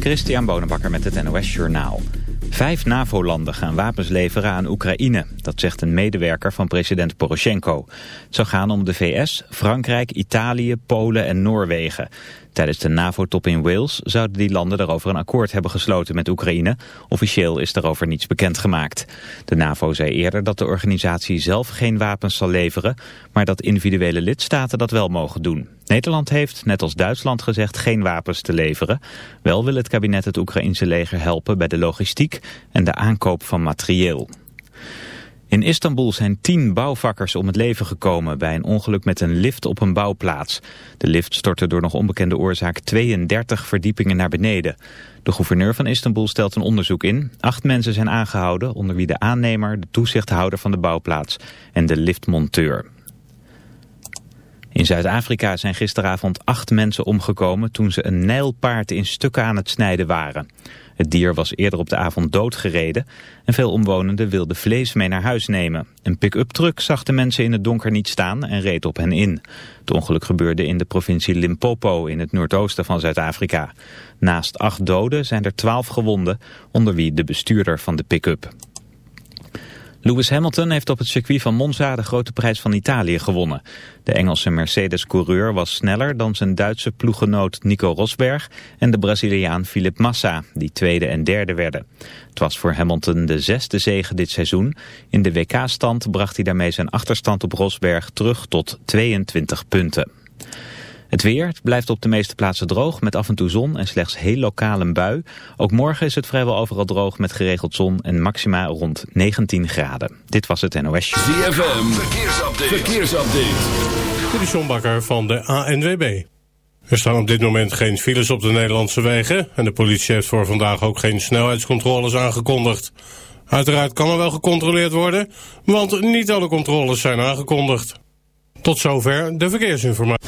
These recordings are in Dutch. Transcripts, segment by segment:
Christian Bonenbakker met het NOS Journaal. Vijf NAVO-landen gaan wapens leveren aan Oekraïne. Dat zegt een medewerker van president Poroshenko. Het zou gaan om de VS, Frankrijk, Italië, Polen en Noorwegen. Tijdens de NAVO-top in Wales zouden die landen daarover een akkoord hebben gesloten met Oekraïne. Officieel is daarover niets bekendgemaakt. De NAVO zei eerder dat de organisatie zelf geen wapens zal leveren, maar dat individuele lidstaten dat wel mogen doen. Nederland heeft, net als Duitsland gezegd, geen wapens te leveren. Wel wil het kabinet het Oekraïense leger helpen bij de logistiek en de aankoop van materieel. In Istanbul zijn tien bouwvakkers om het leven gekomen bij een ongeluk met een lift op een bouwplaats. De lift stortte door nog onbekende oorzaak 32 verdiepingen naar beneden. De gouverneur van Istanbul stelt een onderzoek in. Acht mensen zijn aangehouden, onder wie de aannemer, de toezichthouder van de bouwplaats en de liftmonteur. In Zuid-Afrika zijn gisteravond acht mensen omgekomen toen ze een nijlpaard in stukken aan het snijden waren. Het dier was eerder op de avond doodgereden en veel omwonenden wilden vlees mee naar huis nemen. Een pick-up truck zag de mensen in het donker niet staan en reed op hen in. Het ongeluk gebeurde in de provincie Limpopo in het noordoosten van Zuid-Afrika. Naast acht doden zijn er twaalf gewonden, onder wie de bestuurder van de pick-up. Lewis Hamilton heeft op het circuit van Monza de grote prijs van Italië gewonnen. De Engelse Mercedes-coureur was sneller dan zijn Duitse ploegenoot Nico Rosberg en de Braziliaan Filip Massa, die tweede en derde werden. Het was voor Hamilton de zesde zege dit seizoen. In de WK-stand bracht hij daarmee zijn achterstand op Rosberg terug tot 22 punten. Het weer het blijft op de meeste plaatsen droog met af en toe zon en slechts heel lokaal een bui. Ook morgen is het vrijwel overal droog met geregeld zon en maxima rond 19 graden. Dit was het NOS. ZFM, verkeersupdate. verkeersupdate. Dit van de ANWB. Er staan op dit moment geen files op de Nederlandse wegen... en de politie heeft voor vandaag ook geen snelheidscontroles aangekondigd. Uiteraard kan er wel gecontroleerd worden, want niet alle controles zijn aangekondigd. Tot zover de verkeersinformatie.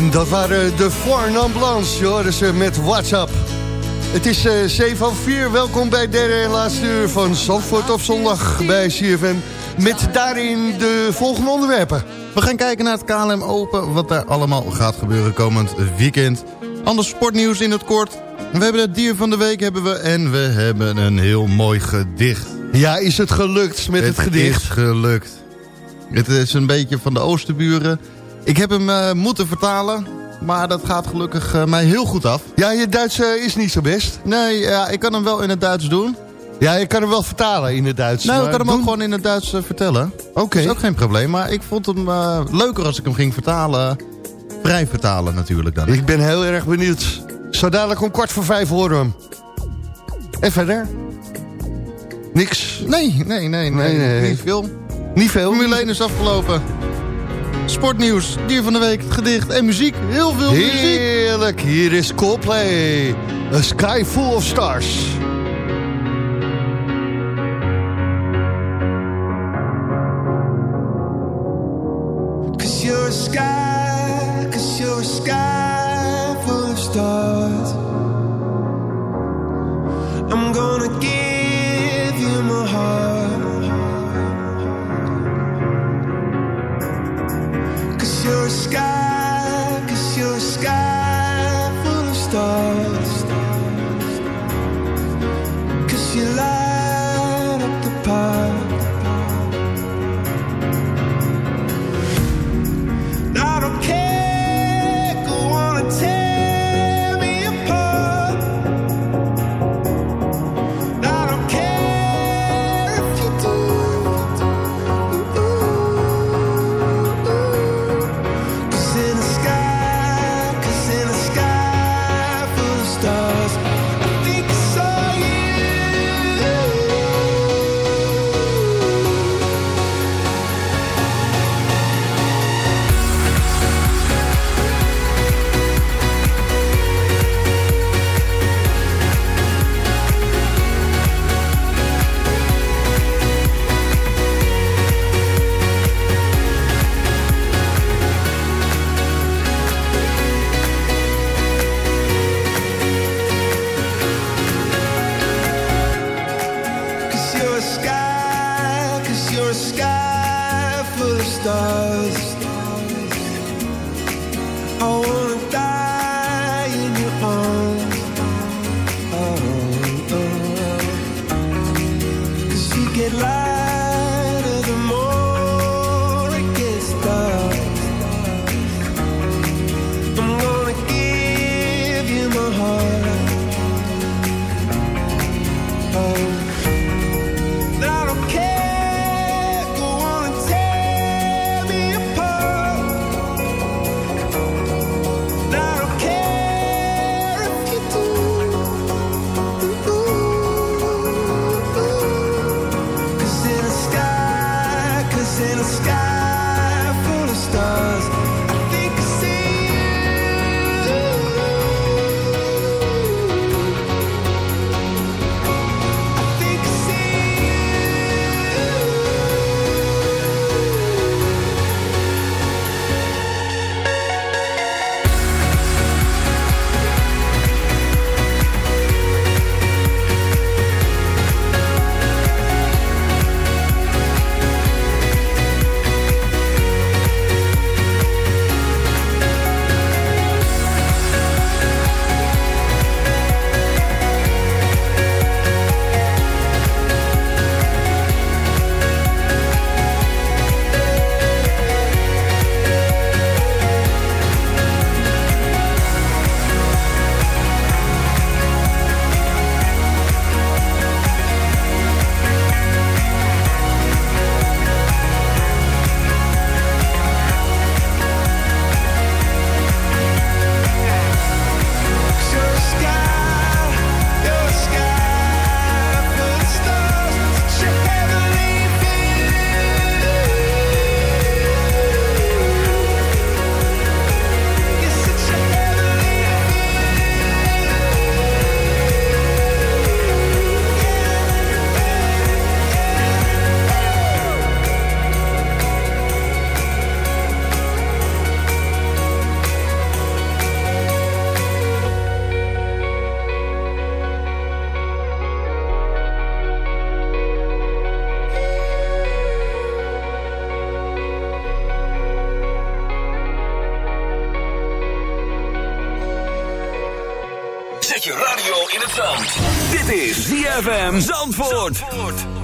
En dat waren de Four Non Blondes, joh, ze met WhatsApp. Het is uh, 7 van 4. Welkom bij derde en laatste uur van Zandvoort op zondag bij CFM. Met daarin de volgende onderwerpen. We gaan kijken naar het KLM Open, wat daar allemaal gaat gebeuren komend weekend. Anders sportnieuws in het kort. We hebben het dier van de week hebben we en we hebben een heel mooi gedicht. Ja, is het gelukt met het, het gedicht? Het is gelukt. Het is een beetje van de oosterburen. Ik heb hem uh, moeten vertalen, maar dat gaat gelukkig uh, mij heel goed af. Ja, je Duits uh, is niet zo best. Nee, ja, ik kan hem wel in het Duits doen. Ja, je kan hem wel vertalen in het Duits. Nou, ik kan hem doen... ook gewoon in het Duits vertellen. Oké. Okay. Dat is ook geen probleem, maar ik vond hem leuker als ik hem ging vertalen. Vrij vertalen natuurlijk dan. Ik ben heel erg benieuwd. Zo dadelijk om kwart voor vijf horen we hem. En verder? Niks? Nee, nee, nee, nee, nee, nee. niet veel. Niet veel? Formule 1 is afgelopen. Sportnieuws, dier van de week, gedicht en muziek. Heel veel muziek. Heerlijk, hier is Coldplay. A Sky Full of Stars. Sky full of stars, in het. Dit is ZFM Zandvoort. Zandvoort.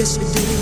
yes we do.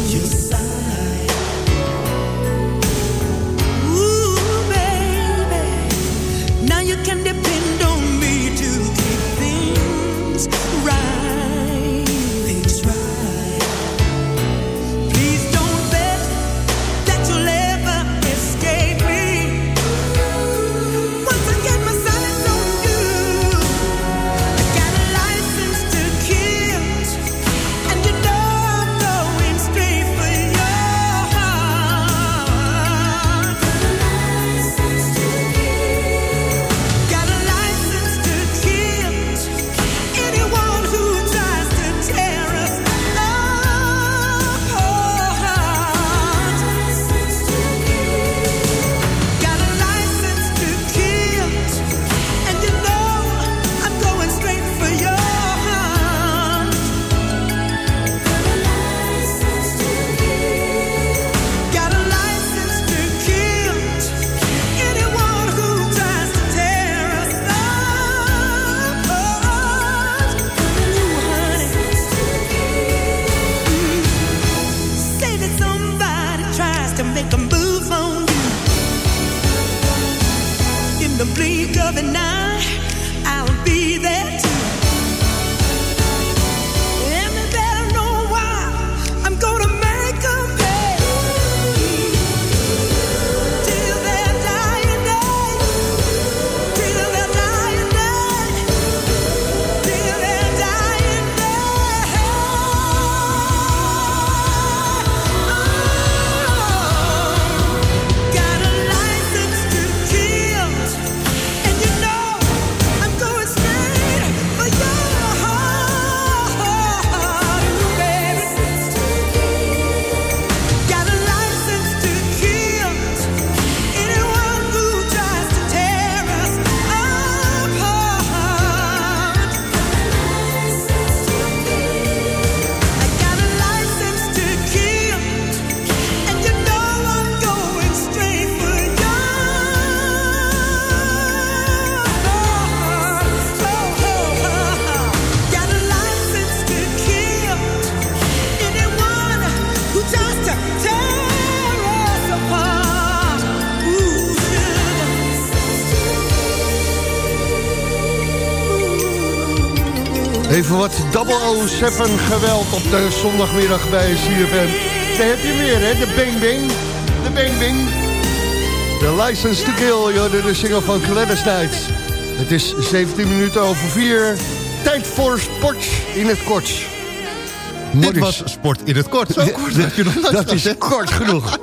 007 geweld op de zondagmiddag bij CFM. Daar heb je weer, hè? De Bing Bing, De Bing Bing, De license to kill, joh, de single van Gladys Knight. Het is 17 minuten over 4. Tijd voor sport in het kort. Dit was sport in het kort. Dat je nog Dat is kort genoeg.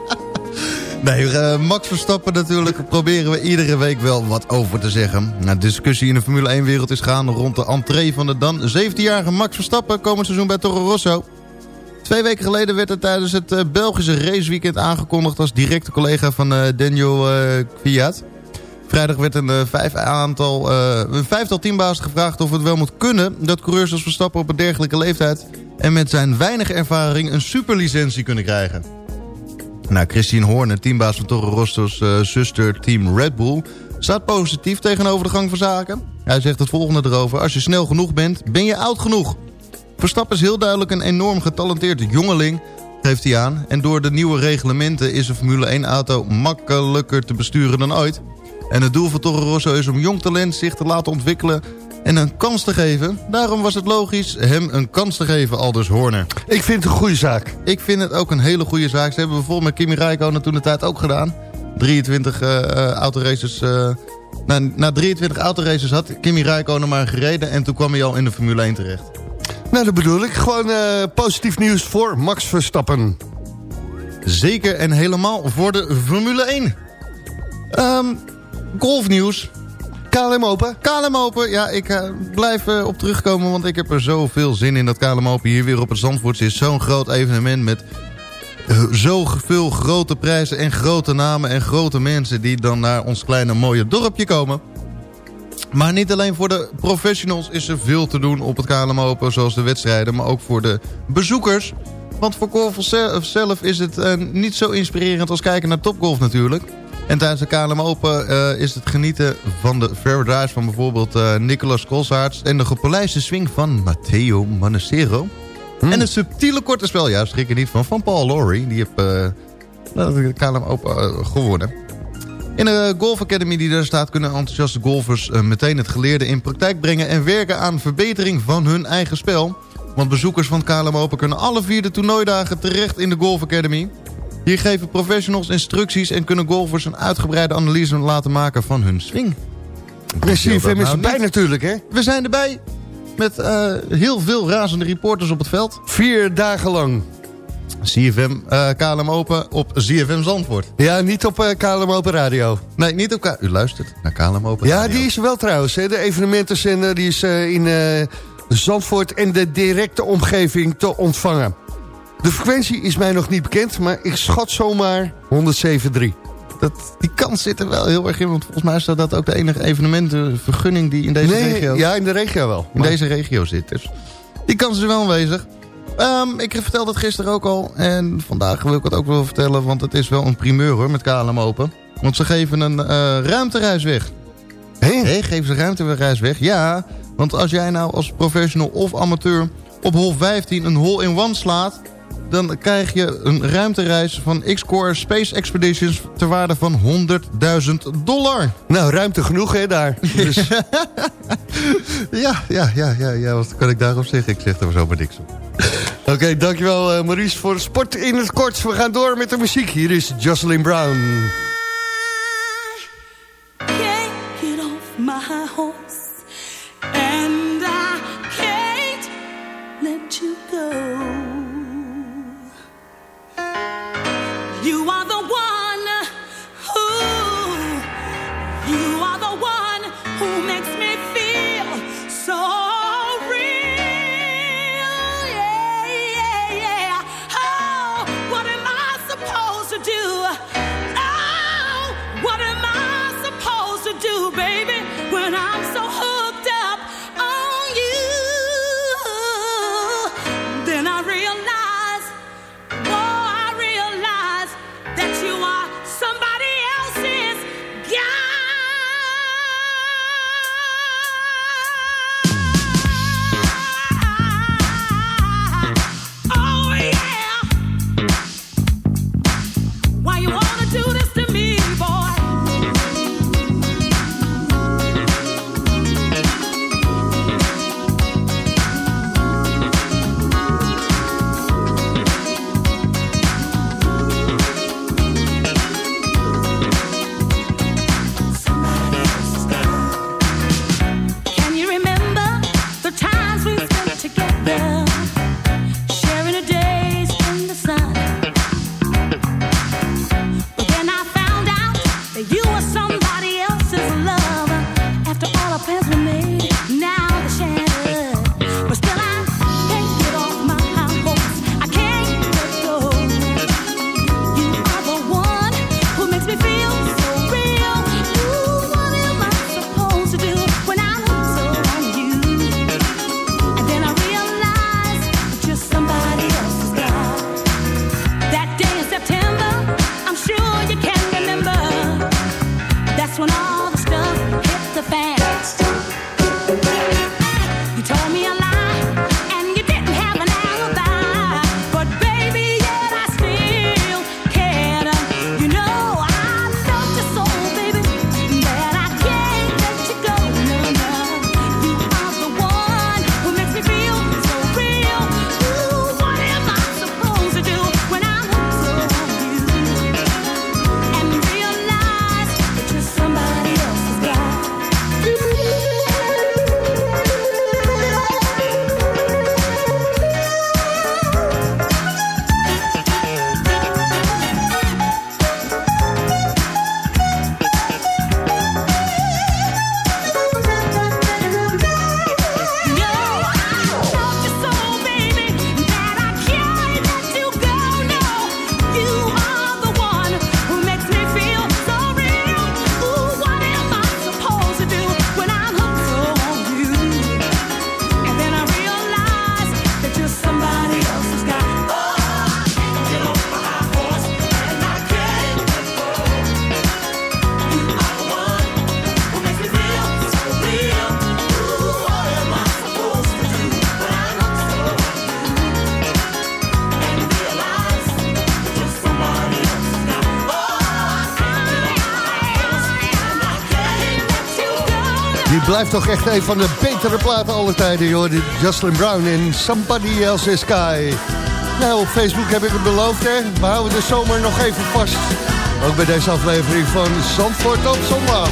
Nee, eh, Max Verstappen natuurlijk proberen we iedere week wel wat over te zeggen. De discussie in de Formule 1-wereld is gaande rond de entree van de dan 17-jarige Max Verstappen komend seizoen bij Toro Rosso. Twee weken geleden werd er tijdens het eh, Belgische raceweekend aangekondigd als directe collega van eh, Daniel eh Kvyat. Vrijdag werd een, vijf aantal, een vijftal teambaas gevraagd of het wel moet kunnen... dat coureurs als Verstappen op een dergelijke leeftijd... en met zijn weinige ervaring een superlicentie kunnen krijgen. Nou, Christine Horner, teambaas van Toro Rosso's eh, zuster team Red Bull... staat positief tegenover de gang van zaken. Hij zegt het volgende erover. Als je snel genoeg bent, ben je oud genoeg. Verstappen is heel duidelijk een enorm getalenteerd jongeling, geeft hij aan. En door de nieuwe reglementen is een Formule 1-auto makkelijker te besturen dan ooit. En het doel van Toro Rosso is om jong talent zich te laten ontwikkelen en een kans te geven. Daarom was het logisch hem een kans te geven, Aldus Horner. Ik vind het een goede zaak. Ik vind het ook een hele goede zaak. Ze hebben bijvoorbeeld met Kimi Räikkönen toen de tijd ook gedaan. 23 eh eh, autoraces... eh, na, na 23 autoraces had Kimi Räikkönen maar gereden... en toen kwam hij al in de Formule 1 terecht. Nou, dat bedoel ik. Gewoon eh, positief nieuws voor Max Verstappen. Zeker en helemaal voor de Formule 1. Ehm golfnieuws. KLM Open. KLM Open, ja, ik eh, blijf eh, op terugkomen... want ik heb er zoveel zin in dat KLM Open hier weer op het Zandvoort is. Zo'n groot evenement met uh, zoveel grote prijzen en grote namen... en grote mensen die dan naar ons kleine mooie dorpje komen. Maar niet alleen voor de professionals is er veel te doen op het KLM Open... zoals de wedstrijden, maar ook voor de bezoekers... Want voor golf zelf is het niet zo inspirerend als kijken naar topgolf natuurlijk. En tijdens de KLM Open uh, is het genieten van de fair drives van bijvoorbeeld uh, Nicolas Kolsaerts... en de gepolijste swing van Matteo Manacero. Hmm. En het subtiele korte spel, ja, schrik er niet van, van Paul Lawrie. Die heeft de KLM Open gewonnen. In de Golf Academy die daar staat kunnen enthousiaste golfers meteen het geleerde in praktijk brengen... en werken aan verbetering van hun eigen spel... Want bezoekers van KLM Open kunnen alle vier de toernooidagen terecht in de Golf Academy. Hier geven professionals instructies en kunnen golfers een uitgebreide analyse laten maken van hun swing. CFM is erbij natuurlijk, hè? We zijn erbij met uh, heel veel razende reporters op het veld. Vier dagen lang. CFM uh, KLM Open op ZFM Zandvoort. Ja, niet op uh, KLM Open Radio. Nee, niet op KLM. U luistert naar KLM Open Ja, Radio. die is wel trouwens. Hè? De evenementenzender die is in... Zandvoort en de directe omgeving te ontvangen. De frequentie is mij nog niet bekend, maar ik schat zomaar 107.3. Dat, die kans zit er wel heel erg in, want volgens mij is dat ook de enige evenementenvergunning die in deze nee, regio... Ja, in de regio wel. In maar... deze regio zit, dus die kans is er wel aanwezig. Um, ik vertelde het gisteren ook al en vandaag wil ik het ook wel vertellen, want het is wel een primeur hoor, met KLM Open. Want ze geven een uh, ruimtereis weg. Hé? Hey? hey, geven ze ruimtereis weg? Ja, want als jij nou als professional of amateur op hol 15 een hole-in-one slaat... dan krijg je een ruimtereis van X-Core Space Expeditions ter waarde van 100.000 dollar. Nou, ruimte genoeg hè, daar. Dus... ja, ja, ja, ja, ja, wat kan ik daarop zeggen? Ik zeg er zo maar niks op. Oké, okay, dankjewel uh, Maurice voor sport in het kort. We gaan door met de muziek. Hier is Jocelyn Brown. my horse blijft toch echt een van de betere platen alle tijden, joh. Jocelyn Brown in Somebody Else's Sky. Nou, op Facebook heb ik het beloofd, hè. We houden de zomer nog even vast. Ook bij deze aflevering van Zandvoort op zondag.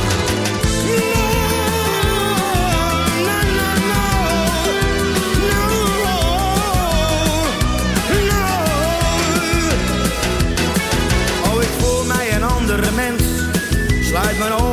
Oh, ik voel mij een andere mens. Sluit mijn ogen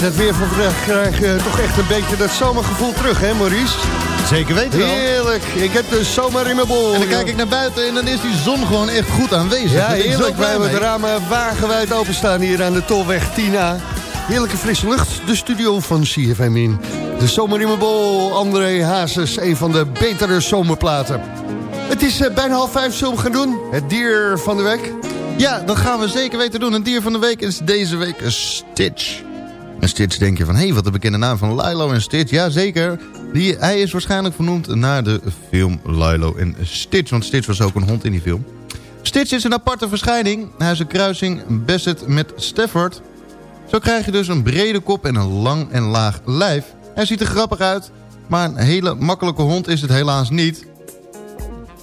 Bij dat weer van vandaag krijg je toch echt een beetje dat zomergevoel terug, hè Maurice? Zeker weten wel. Heerlijk. Ik heb de zomer in mijn bol. En dan kijk ik naar buiten en dan is die zon gewoon echt goed aanwezig. Ja, heerlijk. Wij hebben het mee. ramen wagenwijd openstaan hier aan de Tolweg 10A. Heerlijke frisse lucht, de studio van CFM in. De zomer in mijn bol, André Hazes, een van de betere zomerplaten. Het is eh, bijna half vijf, zullen we gaan doen? Het dier van de week. Ja, dat gaan we zeker weten doen. Een dier van de week is deze week een Stitch. Een Stitch denk je van, hé, hey, wat een bekende naam van Lilo en Stitch. Jazeker, Die, hij is waarschijnlijk vernoemd naar de film Lilo en Stitch. Want Stitch was ook een hond in die film. Stitch is een aparte verschijning. Hij is een kruising Bassett met Stafford. Zo krijg je dus een brede kop en een lang en laag lijf. Hij ziet er grappig uit, maar een hele makkelijke hond is het helaas niet.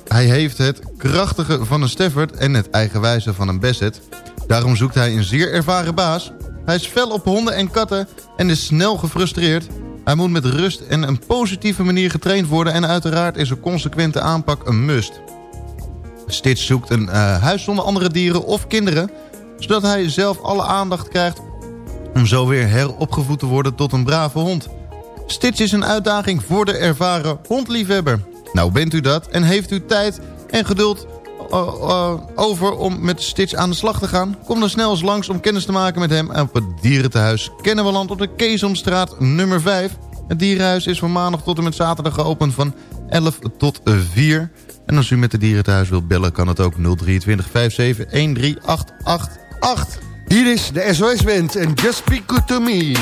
Hij heeft het krachtige van een Stafford en het eigenwijze van een Basset. Daarom zoekt hij een zeer ervaren baas. Hij is fel op honden en katten en is snel gefrustreerd. Hij moet met rust en een positieve manier getraind worden... en uiteraard is een consequente aanpak een must. Stitch zoekt een eh, huis zonder andere dieren of kinderen... zodat hij zelf alle aandacht krijgt om zo weer heropgevoed te worden tot een brave hond. Stitch is een uitdaging voor de ervaren hondliefhebber. Nou, bent u dat en heeft u tijd en geduld over om met Stitch aan de slag te gaan? Kom dan snel eens langs om kennis te maken met hem op het dierentehuis Kennemerland op de Keesomstraat nummer 5. Het dierenhuis is van maandag tot en met zaterdag geopend van 11 tot 4. En als u met de dierenthuis wilt bellen, kan het ook 023 57 13888. Hier is de SOS Band en Just Be Good To Me.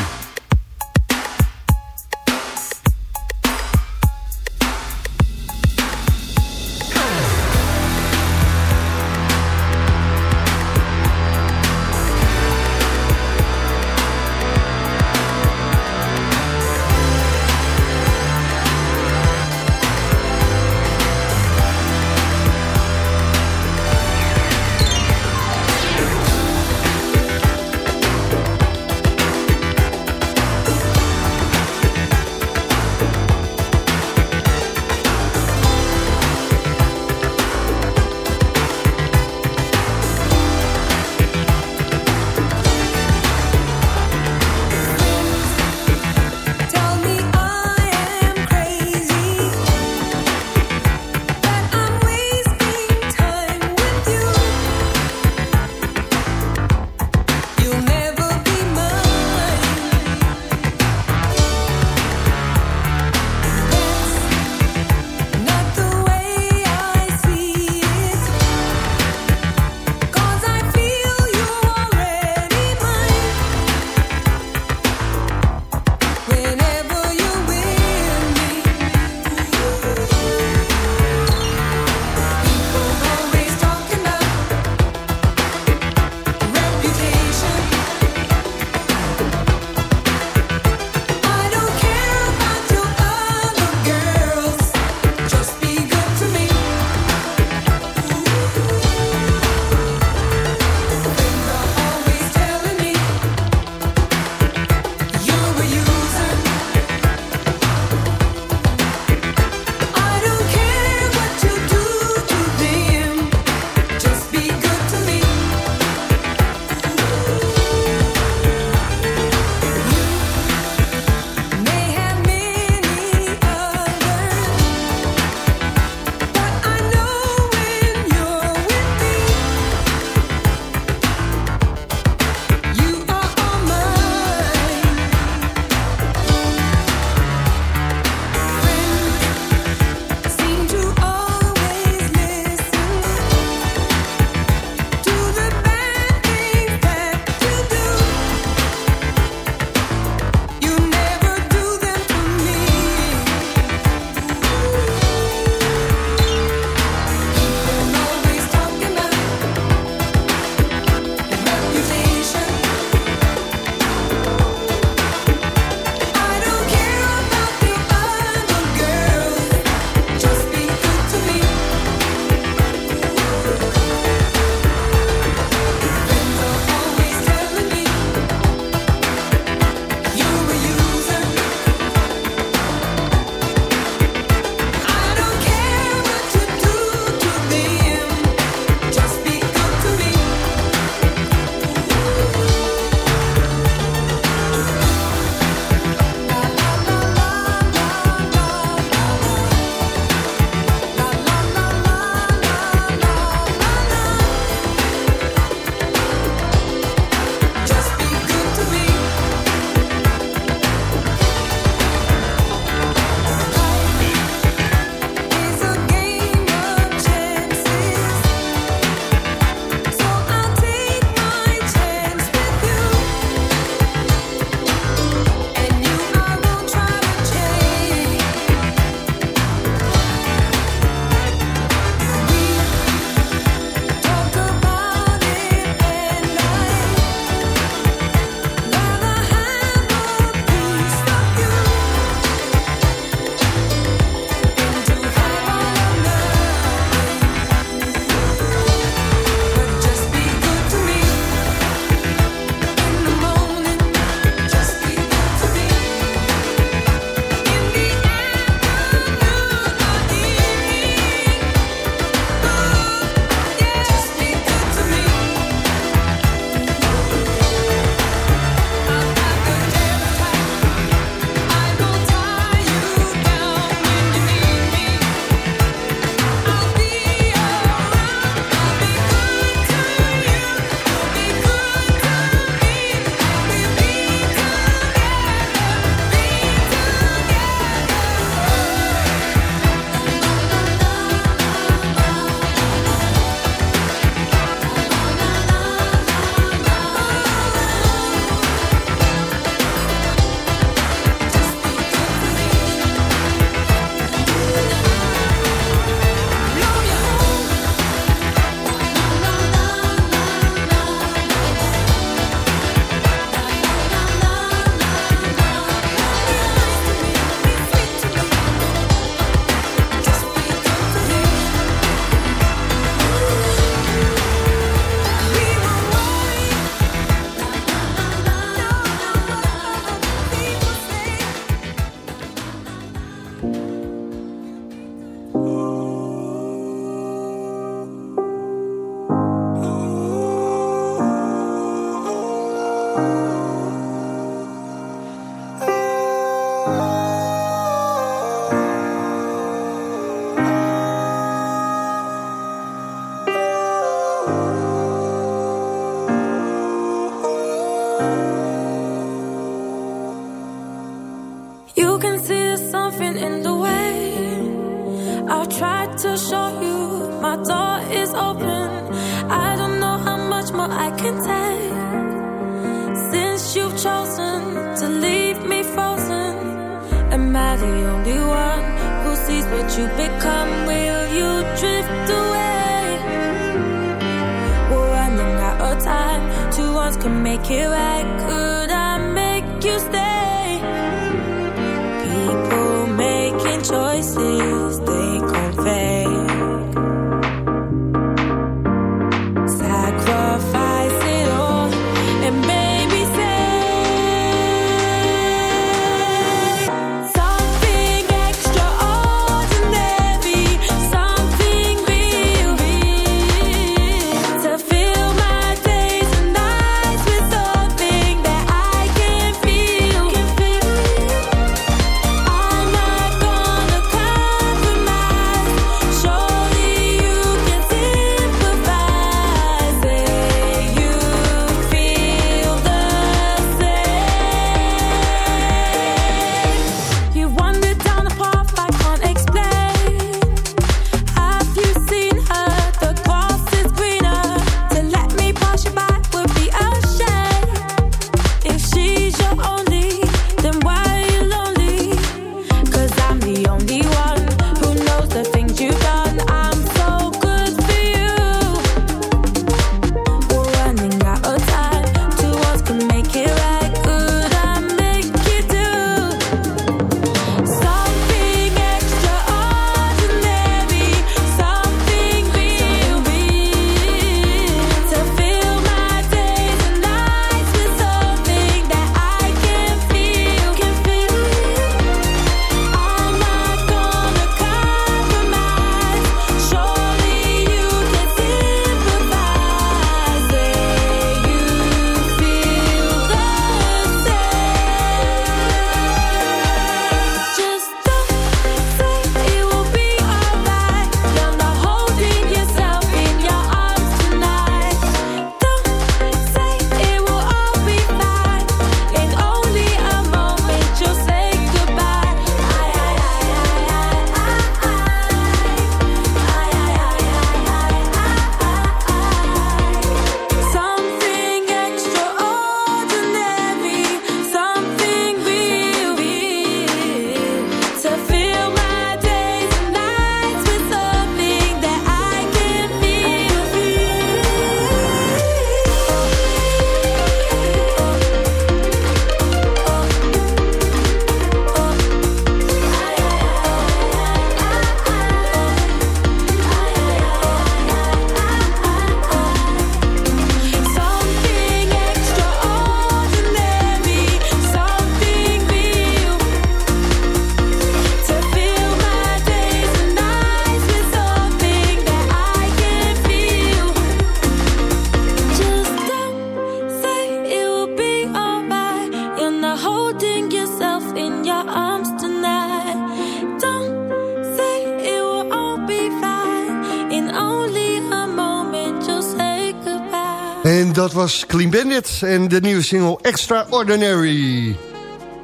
Was Clean Bandit en de nieuwe single Extraordinary.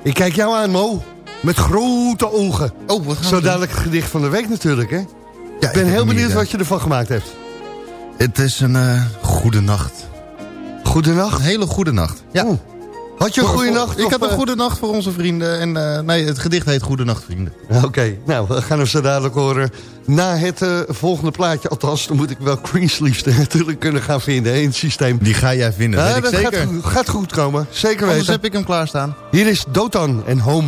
Ik kijk jou aan, Mo. Met grote ogen. Oh, wat gaan Zo dadelijk het gedicht van de week natuurlijk, hè? Ja, ik ben heel benieuwd wat je ervan gemaakt hebt. Het is een eh, goede nacht. Goedenacht. Een hele goede nacht. Ja. Had je een goede nacht? Ik of, heb een eh, goede nacht voor onze vrienden. En, eh, nee, het gedicht heet Goede Nacht, vrienden. Oké, nou, we gaan hem zo dadelijk horen. Na het eh, volgende plaatje, althans, dan moet ik wel Greensleeves natuurlijk kunnen gaan vinden hè, in het systeem. Die ga jij vinden, Ja, weet ik dat zeker. Gaat, goed- gaat goed komen, zeker Anders weten. heb ik hem klaarstaan. Hier is Dotan en Home.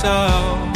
so.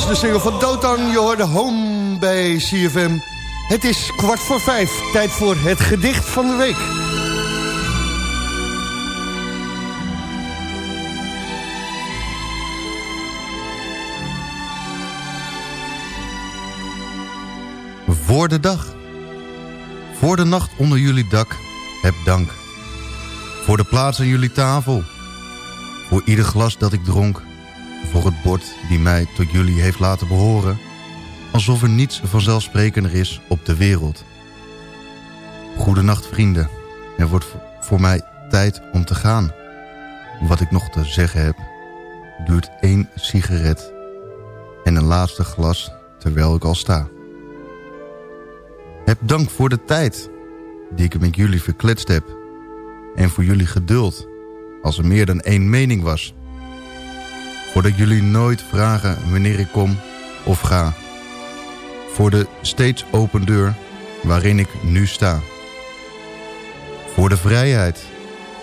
Was de single van Dotan. Je hoorde Home bij CFM. Het is kwart voor vijf. Tijd voor het gedicht van de week. Voor de dag. Voor de nacht onder jullie dak. Heb dank. Voor de plaats aan jullie tafel. Voor ieder glas dat ik dronk. Voor het bord die mij tot jullie heeft laten behoren. Alsof er niets vanzelfsprekender is op de wereld. Goedenacht vrienden. Er wordt voor mij tijd om te gaan. Wat ik nog te zeggen heb... duurt één sigaret... en een laatste glas terwijl ik al sta. Heb dank voor de tijd die ik met jullie verkletst heb. En voor jullie geduld als er meer dan één mening was. Voordat jullie nooit vragen wanneer ik kom of ga. Voor de steeds open deur waarin ik nu sta. Voor de vrijheid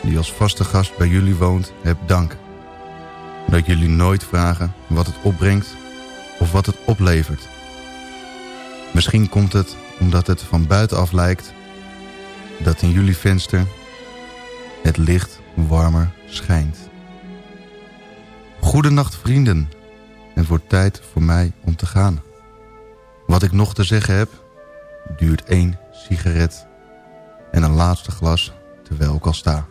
die als vaste gast bij jullie woont, heb dank. Dat jullie nooit vragen wat het opbrengt of wat het oplevert. Misschien komt het omdat het van buitenaf lijkt dat in jullie venster het licht warmer schijnt. Goedenacht vrienden, het wordt tijd voor mij om te gaan. Wat ik nog te zeggen heb, duurt één sigaret En een laatste glas terwijl ik al sta.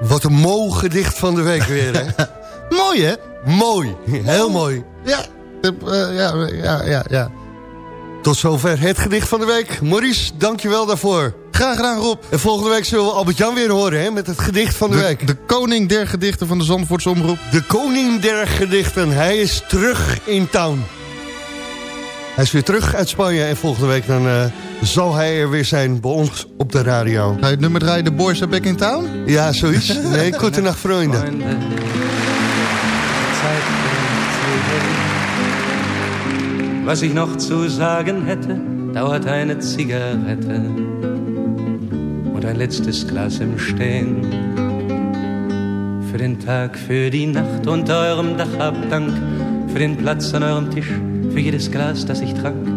Wat een mooi gedicht van de week weer, hè? mooi, hè? Mooi, heel mooi. Ja, ja, ja, ja, ja. Tot zover het gedicht van de week. Maurice, dankjewel daarvoor. Graag gedaan, Rob. En volgende week zullen we Albert-Jan weer horen, hè? Met het gedicht van de, week. De koning der gedichten van de Zandvoortse Omroep. De koning der gedichten. Hij is terug in town. Hij is weer terug uit Spanje en volgende week dan eh, zal hij er weer zijn bij ons op de radio. Ga je het nummer draaien, The Boys Are Back in Town? Ja, zoiets. Nee, goedenacht vrienden. Was ich noch zu sagen hätte, dauert eine Zigarette und ein letztes Glas im Stehen. Für den Tag, für die Nacht unter eurem Dach hab Dank, für den Platz an eurem Tisch, für jedes Glas, das ich trank,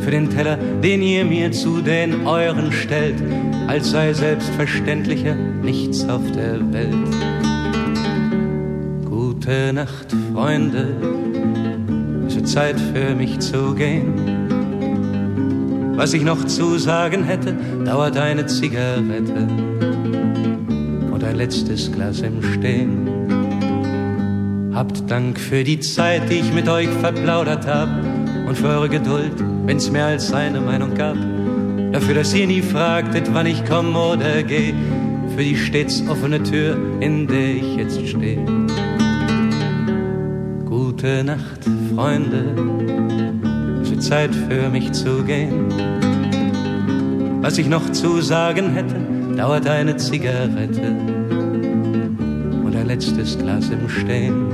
für den Teller, den ihr mir zu den euren stellt, als sei selbstverständlicher nichts auf der Welt. Gute Nacht, Freunde, Zeit für mich zu gehen. Was ich noch zu sagen hätte, dauert eine Zigarette und ein letztes Glas im Stehen. Habt Dank für die Zeit, die ich mit euch verplaudert hab und für eure Geduld, wenn's mehr als eine Meinung gab. Dafür, dass ihr nie fragtet, wann ich komme oder geh, für die stets offene Tür, in der ich jetzt stehe. Gute Nacht, Freunde, es wird Zeit für mich zu gehen. Was ich noch zu sagen hätte, dauert eine Zigarette und ein letztes Glas im Stehen.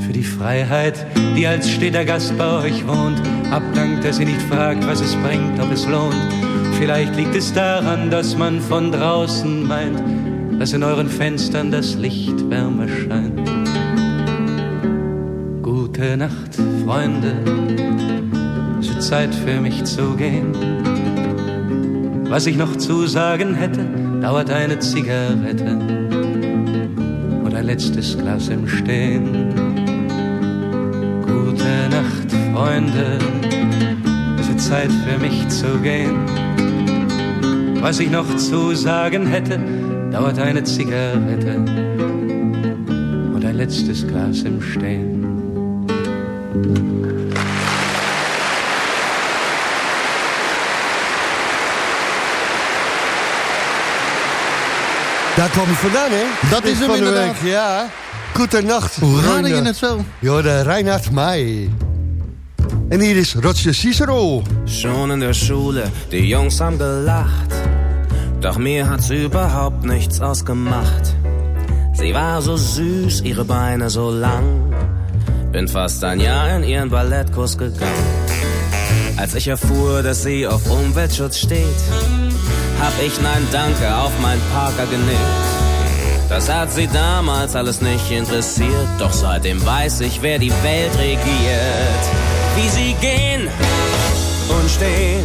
Für die Freiheit, die als steter Gast bei euch wohnt, habt Dank, dass ihr nicht fragt, was es bringt, ob es lohnt. Vielleicht liegt es daran, dass man von draußen meint, dass in euren Fenstern das Licht wärmer scheint. Gute Nacht, Freunde, es wird Zeit für mich zu gehen. Was ich noch zu sagen hätte, dauert eine Zigarette und ein letztes Glas im Stehen. Gute Nacht, Freunde, es wird Zeit für mich zu gehen. Was ich noch zu sagen hätte, dauert eine Zigarette und ein letztes Glas im Stehen. Daar kwam hij vandaan, hè? Dat is hem van de inderdaad. week, ja. Goedenacht. Hoe raadde je het zo? Jorde Reinhard Mai. En hier is Roger Cicero. Schon in der Schule, die Jungs haben gelacht. Doch mir hat's überhaupt nichts ausgemacht. Sie war so süß, ihre Beine so lang. Bin fast ein Jahr in ihren Ballettkurs gegangen. Als ich erfuhr, dass sie auf Umweltschutz steht, hab ich Nein Danke auf mein Parker genickt. Das hat sie damals alles nicht interessiert, doch seitdem weiß ich, wer die Welt regiert. Wie sie gehen und stehen,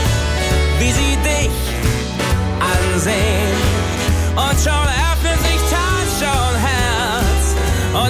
wie sie dich ansehen. Und schon öffnet sich Tasche und Herz. Und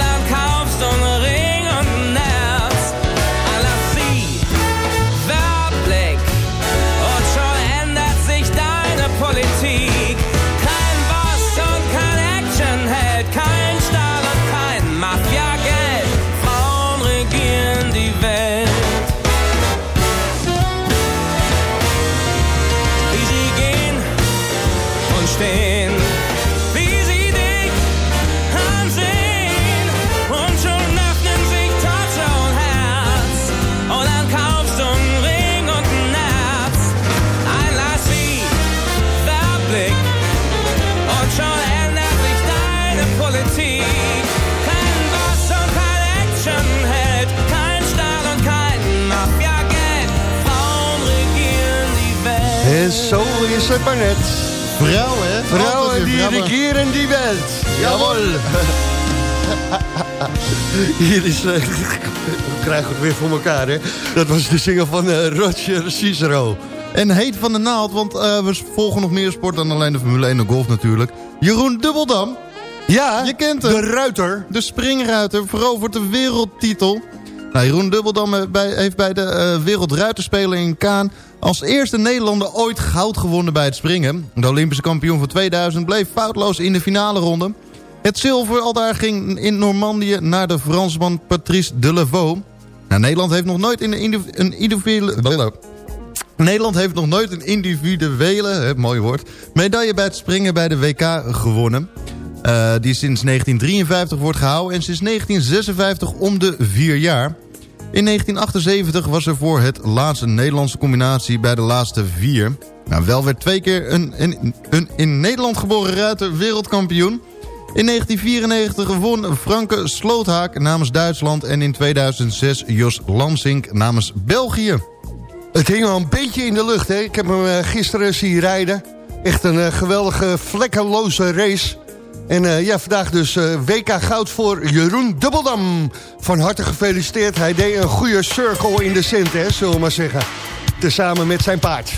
Vrouwen, hè? Vrouwen die regeren die welt. Jawel. Hier is... eh, we krijgen het weer voor elkaar, hè? Dat was de single van eh, Roger Cicero. En heet van de naald, want eh, we volgen nog meer sport dan alleen de Formule 1 en golf natuurlijk. Jeroen Dubbeldam. Ja, je kent hem. de ruiter. De springruiter verovert de wereldtitel. Nou, Jeroen Dubbeldam heeft bij de Wereldruiterspelen in Kaan... als eerste Nederlander ooit goud gewonnen bij het springen. De Olympische kampioen van 2000 bleef foutloos in de finale ronde. Het zilver al daar ging in Normandië naar de Fransman Patrice Deleveau. Nou, Nederland heeft nog nooit een indiv- een individuele... Nederland heeft nog nooit een individuele, mooi woord, medaille bij het springen bij de WK gewonnen. Eh, die sinds 1953 wordt gehouden en sinds 1956 om de vier jaar. In 1978 was er voor het laatste Nederlandse combinatie bij de laatste vier. Nou, wel werd twee keer een, een, een in Nederland geboren ruiter wereldkampioen. In 1994 won Franke Sloothaak namens Duitsland... en in 2006 Jos Lansink namens België. Het hing al een beetje in de lucht, hè? Ik heb hem eh, gisteren zien rijden. Echt een eh, geweldige, vlekkeloze race. En eh, ja, vandaag dus eh, WK goud voor Jeroen Dubbeldam. Van harte gefeliciteerd. Hij deed een goede circle in de cent, hè, zullen we maar zeggen. Tezamen met zijn paard.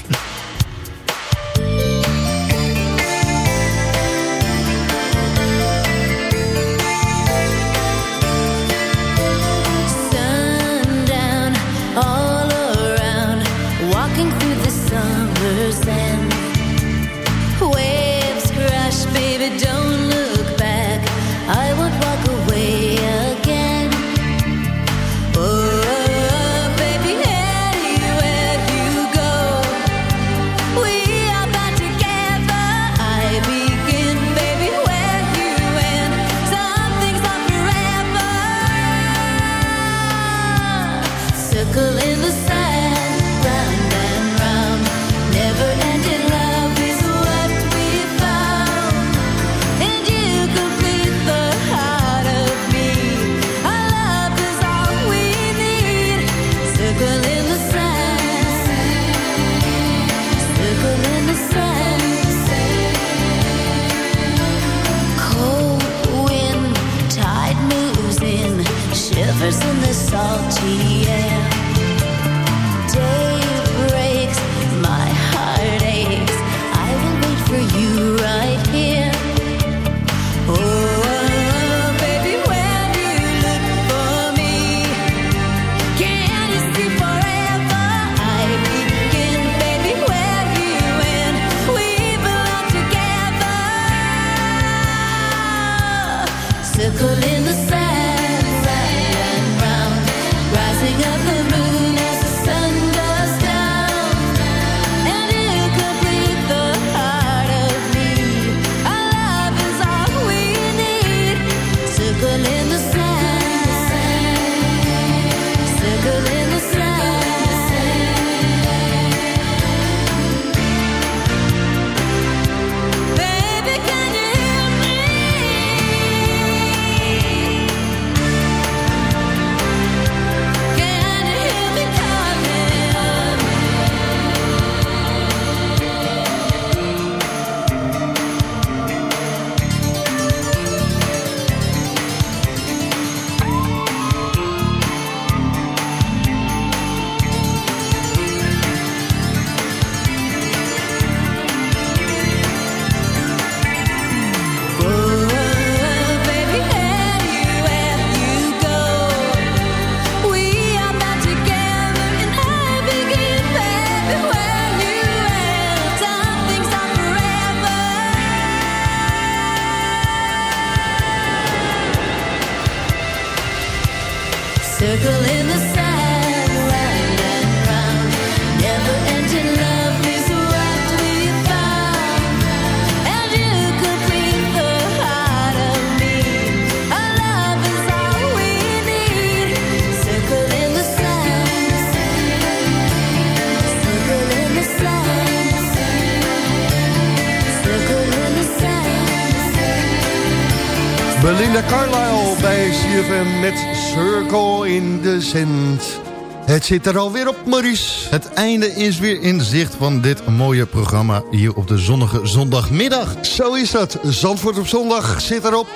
In the Sand. Het zit er alweer op, Maurice. Het einde is weer in zicht van dit mooie programma hier op de zonnige zondagmiddag. Zo is dat. Zandvoort op zondag zit erop.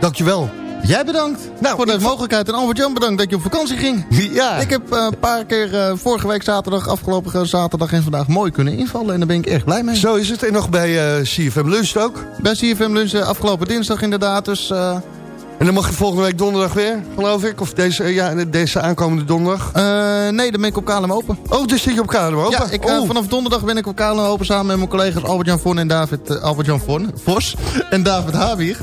Dankjewel. Jij bedankt Nou, voor de mogelijkheid. En Albert-Jan bedankt dat je op vakantie ging. Ja. Ik heb eh, een paar keer eh, vorige week zaterdag, afgelopen zaterdag en vandaag mooi kunnen invallen. En daar ben ik echt blij mee. Zo is het. En nog bij eh, CFM Lunch ook. Bij CFM Lunch afgelopen dinsdag inderdaad. Dus En dan mag je volgende week donderdag weer, geloof ik. Of deze, eh, ja, deze aankomende donderdag. eh, nee, dan ben ik op KLM Open. Oh, dus zit je op KLM Open? Ja, ik, eh, oh. vanaf donderdag ben ik op KLM Open samen met mijn collega's Albert-Jan Von en David... Albert-Jan Von, Vos en David Habig.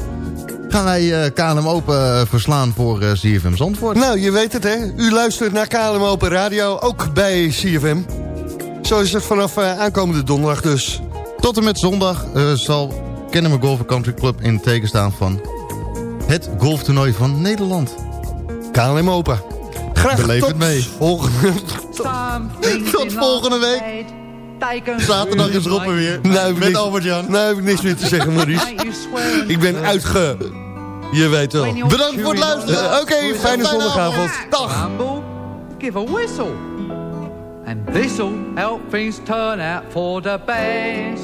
Gaan wij KLM Open verslaan voor CFM Zandvoort. Nou, je weet het, hè. U luistert naar KLM Open Radio, ook bij CFM. Zo is het vanaf aankomende donderdag dus. Tot en met zondag zal Kennemer Golf Country Club in het teken staan van... het golftoernooi van Nederland. KLM Open. Graag Beleef tot het mee. volgende... Tot volgende week. Zaterdag is Rob er weer. Nou, heb ik met Albert-Jan. Nou heb ik niks meer te zeggen, Maurice. Ik ben uitge... Je weet wel. Bedankt voor het luisteren. Eh, Oké, fijne zondagavond. Dag. Give a whistle. And this'll help things turn out for the best.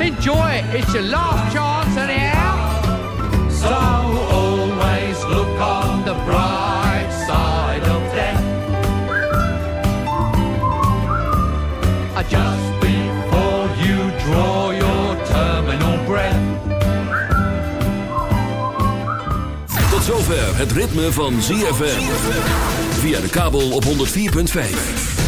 Enjoy it, it's your last chance anyhow. So always look on the bright side of death. Just before you draw your terminal breath. Tot zover het ritme van ZFM. Via de kabel op 104.5.